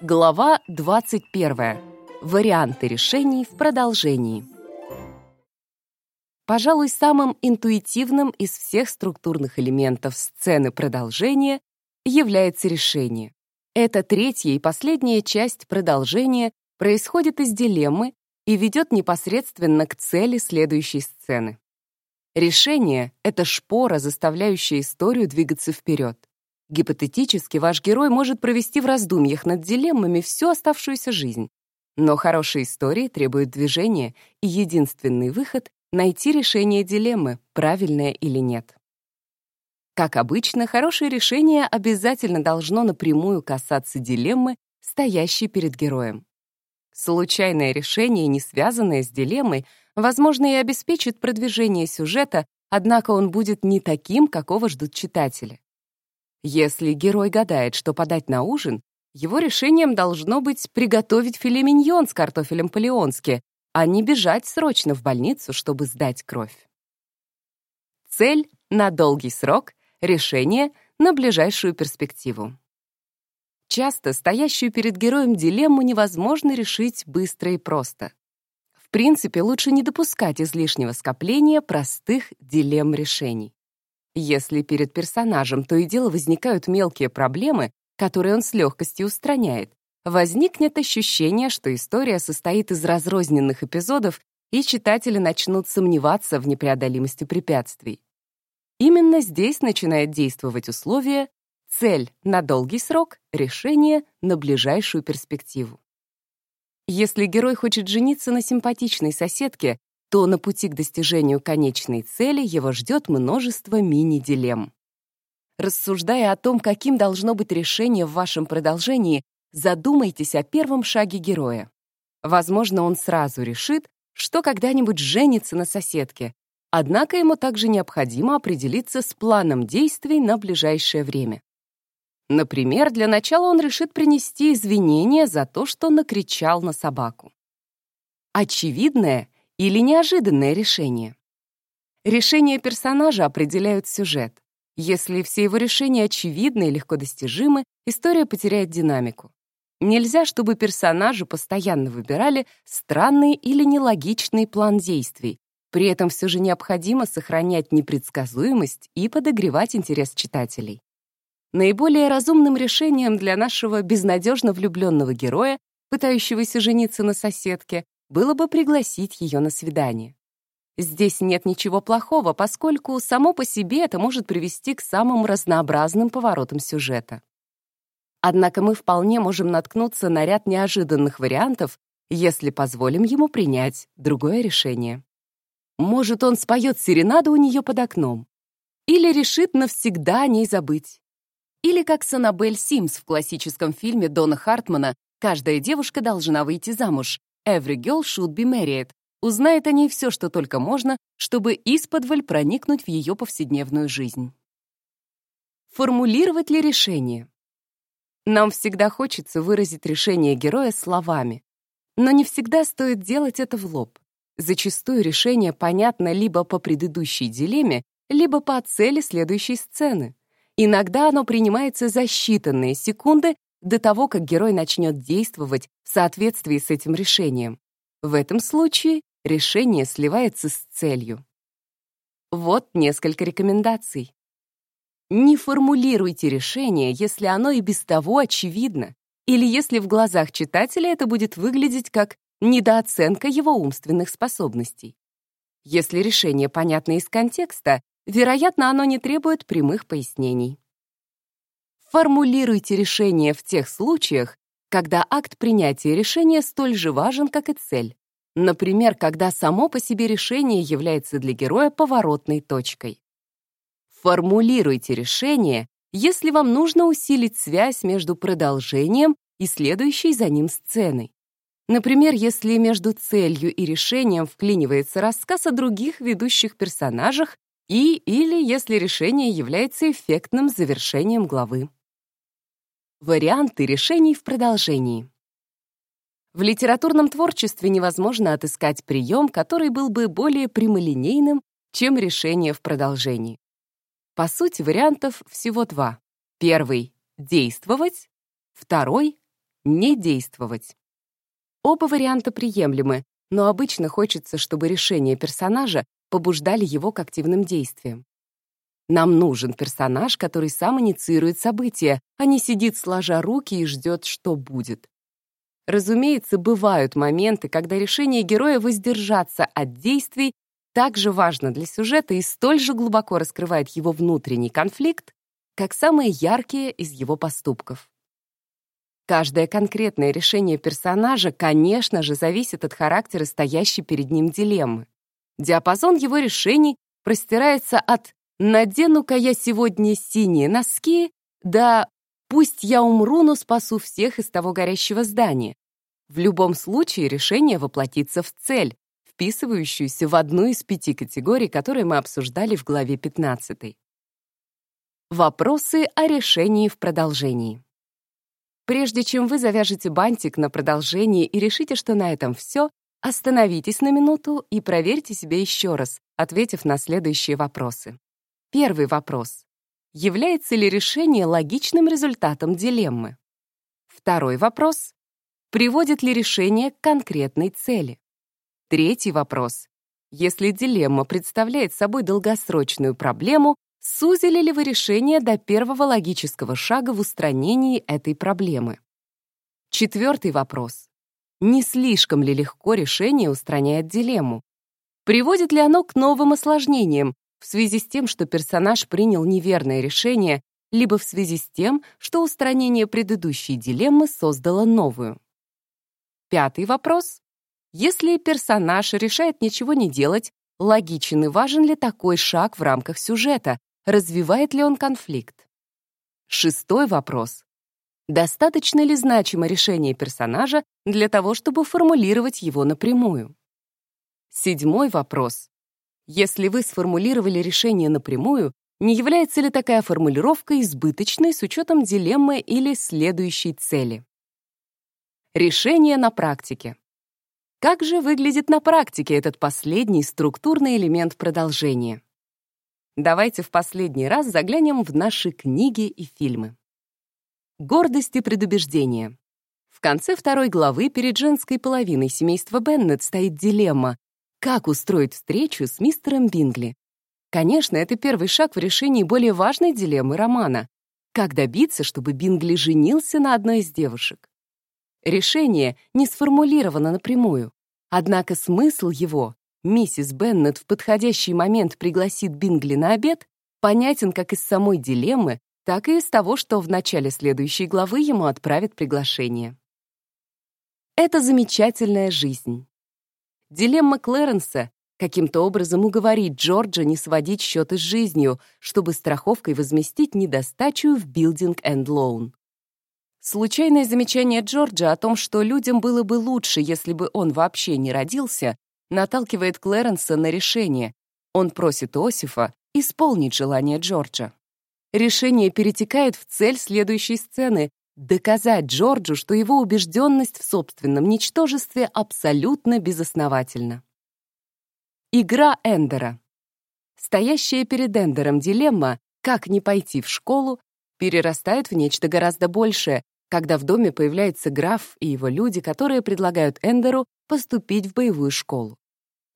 Глава 21. Варианты решений в продолжении. Пожалуй, самым интуитивным из всех структурных элементов сцены продолжения является решение. Эта третья и последняя часть продолжения происходит из дилеммы и ведет непосредственно к цели следующей сцены. Решение — это шпора, заставляющая историю двигаться вперед. Гипотетически ваш герой может провести в раздумьях над дилеммами всю оставшуюся жизнь. Но хорошие истории требуют движения, и единственный выход — найти решение дилеммы, правильное или нет. Как обычно, хорошее решение обязательно должно напрямую касаться дилеммы, стоящей перед героем. Случайное решение, не связанное с дилеммой, возможно, и обеспечит продвижение сюжета, однако он будет не таким, какого ждут читатели. Если герой гадает, что подать на ужин, его решением должно быть приготовить филе миньон с картофелем по-леонски, а не бежать срочно в больницу, чтобы сдать кровь. Цель на долгий срок, решение на ближайшую перспективу. Часто стоящую перед героем дилемму невозможно решить быстро и просто. В принципе, лучше не допускать излишнего скопления простых дилемм решений. Если перед персонажем то и дело возникают мелкие проблемы, которые он с легкостью устраняет, возникнет ощущение, что история состоит из разрозненных эпизодов, и читатели начнут сомневаться в непреодолимости препятствий. Именно здесь начинает действовать условие «цель на долгий срок, решение на ближайшую перспективу». Если герой хочет жениться на симпатичной соседке, то на пути к достижению конечной цели его ждет множество мини-дилемм. Рассуждая о том, каким должно быть решение в вашем продолжении, задумайтесь о первом шаге героя. Возможно, он сразу решит, что когда-нибудь женится на соседке, однако ему также необходимо определиться с планом действий на ближайшее время. Например, для начала он решит принести извинения за то, что накричал на собаку. Очевидное или неожиданное решение. Решения персонажа определяют сюжет. Если все его решения очевидны и легко достижимы, история потеряет динамику. Нельзя, чтобы персонажи постоянно выбирали странный или нелогичный план действий. При этом все же необходимо сохранять непредсказуемость и подогревать интерес читателей. Наиболее разумным решением для нашего безнадежно влюбленного героя, пытающегося жениться на соседке, было бы пригласить ее на свидание. Здесь нет ничего плохого, поскольку само по себе это может привести к самым разнообразным поворотам сюжета. Однако мы вполне можем наткнуться на ряд неожиданных вариантов, если позволим ему принять другое решение. Может, он споет серенаду у нее под окном. Или решит навсегда о ней забыть. Или как с Аннабель Симс в классическом фильме Дона Хартмана «Каждая девушка должна выйти замуж», Every girl should be married, узнает о ней все, что только можно, чтобы исподволь проникнуть в ее повседневную жизнь. Формулировать ли решение? Нам всегда хочется выразить решение героя словами, но не всегда стоит делать это в лоб. Зачастую решение понятно либо по предыдущей дилемме, либо по цели следующей сцены. Иногда оно принимается за считанные секунды до того, как герой начнет действовать в соответствии с этим решением. В этом случае решение сливается с целью. Вот несколько рекомендаций. Не формулируйте решение, если оно и без того очевидно, или если в глазах читателя это будет выглядеть как недооценка его умственных способностей. Если решение понятно из контекста, вероятно, оно не требует прямых пояснений. Формулируйте решение в тех случаях, когда акт принятия решения столь же важен, как и цель. Например, когда само по себе решение является для героя поворотной точкой. Формулируйте решение, если вам нужно усилить связь между продолжением и следующей за ним сценой. Например, если между целью и решением вклинивается рассказ о других ведущих персонажах и или если решение является эффектным завершением главы. Варианты решений в продолжении. В литературном творчестве невозможно отыскать прием, который был бы более прямолинейным, чем решение в продолжении. По сути, вариантов всего два. Первый — действовать, второй — не действовать. Оба варианта приемлемы, но обычно хочется, чтобы решения персонажа побуждали его к активным действиям. Нам нужен персонаж, который сам инициирует события, а не сидит сложа руки и ждет, что будет. Разумеется, бывают моменты, когда решение героя воздержаться от действий также важно для сюжета и столь же глубоко раскрывает его внутренний конфликт, как самые яркие из его поступков. Каждое конкретное решение персонажа, конечно же, зависит от характера стоящей перед ним дилеммы. Диапазон его решений простирается от «надену-ка я сегодня синие носки» до «пусть я умру, но спасу всех из того горящего здания». В любом случае решение воплотится в цель, вписывающуюся в одну из пяти категорий, которые мы обсуждали в главе 15. Вопросы о решении в продолжении. Прежде чем вы завяжете бантик на продолжение и решите, что на этом все, остановитесь на минуту и проверьте себя еще раз, ответив на следующие вопросы. Первый вопрос. Является ли решение логичным результатом дилеммы? Второй вопрос. Приводит ли решение к конкретной цели? Третий вопрос. Если дилемма представляет собой долгосрочную проблему, сузили ли вы решение до первого логического шага в устранении этой проблемы? Четвертый вопрос. Не слишком ли легко решение устраняет дилемму? Приводит ли оно к новым осложнениям, в связи с тем, что персонаж принял неверное решение, либо в связи с тем, что устранение предыдущей дилеммы создало новую. Пятый вопрос. Если персонаж решает ничего не делать, логичен и важен ли такой шаг в рамках сюжета, развивает ли он конфликт? Шестой вопрос. Достаточно ли значимо решение персонажа для того, чтобы формулировать его напрямую? Седьмой вопрос. Если вы сформулировали решение напрямую, не является ли такая формулировка избыточной с учетом дилеммы или следующей цели? Решение на практике. Как же выглядит на практике этот последний структурный элемент продолжения? Давайте в последний раз заглянем в наши книги и фильмы. Гордость и предубеждение. В конце второй главы перед женской половиной семейства Беннет стоит дилемма, как устроить встречу с мистером Бингли? Конечно, это первый шаг в решении более важной дилеммы романа. Как добиться, чтобы Бингли женился на одной из девушек? Решение не сформулировано напрямую. Однако смысл его «Миссис Беннет в подходящий момент пригласит Бингли на обед» понятен как из самой дилеммы, так и из того, что в начале следующей главы ему отправят приглашение. Это замечательная жизнь. Дилемма Клэренса — каким-то образом уговорить Джорджа не сводить счеты с жизнью, чтобы страховкой возместить недостачу в Building and Loan. Случайное замечание Джорджа о том, что людям было бы лучше, если бы он вообще не родился, наталкивает Клэренса на решение. Он просит Осифа исполнить желание Джорджа. Решение перетекает в цель следующей сцены, доказать Джорджу, что его убежденность в собственном ничтожестве абсолютно безосновательна. Игра Эндера. Стоящая перед Эндером дилемма «как не пойти в школу» перерастает в нечто гораздо большее, когда в доме появляется граф и его люди, которые предлагают Эндеру поступить в боевую школу.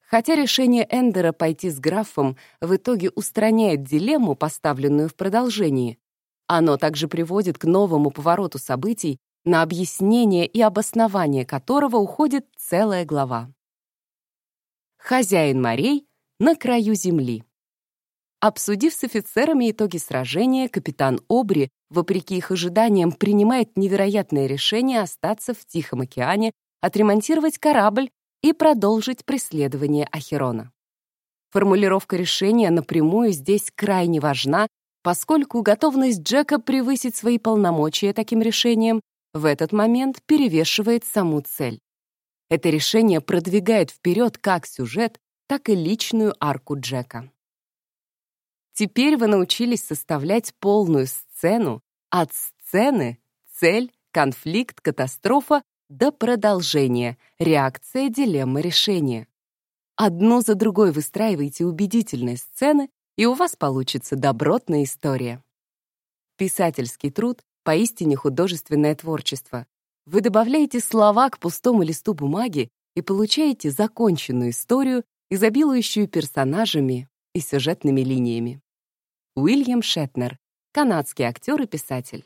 Хотя решение Эндера пойти с графом в итоге устраняет дилемму, поставленную в продолжении, оно также приводит к новому повороту событий, на объяснение и обоснование которого уходит целая глава. Хозяин морей на краю земли. Обсудив с офицерами итоги сражения, капитан Обри, вопреки их ожиданиям, принимает невероятное решение остаться в Тихом океане, отремонтировать корабль и продолжить преследование Ахерона. Формулировка решения напрямую здесь крайне важна поскольку готовность Джека превысить свои полномочия таким решением в этот момент перевешивает саму цель. Это решение продвигает вперед как сюжет, так и личную арку Джека. Теперь вы научились составлять полную сцену от сцены, цель, конфликт, катастрофа до продолжения, реакция, дилемма, решение. Одну за другой выстраивайте убедительные сцены, и у вас получится добротная история. Писательский труд — поистине художественное творчество. Вы добавляете слова к пустому листу бумаги и получаете законченную историю, изобилующую персонажами и сюжетными линиями. Уильям Шетнер, канадский актер и писатель.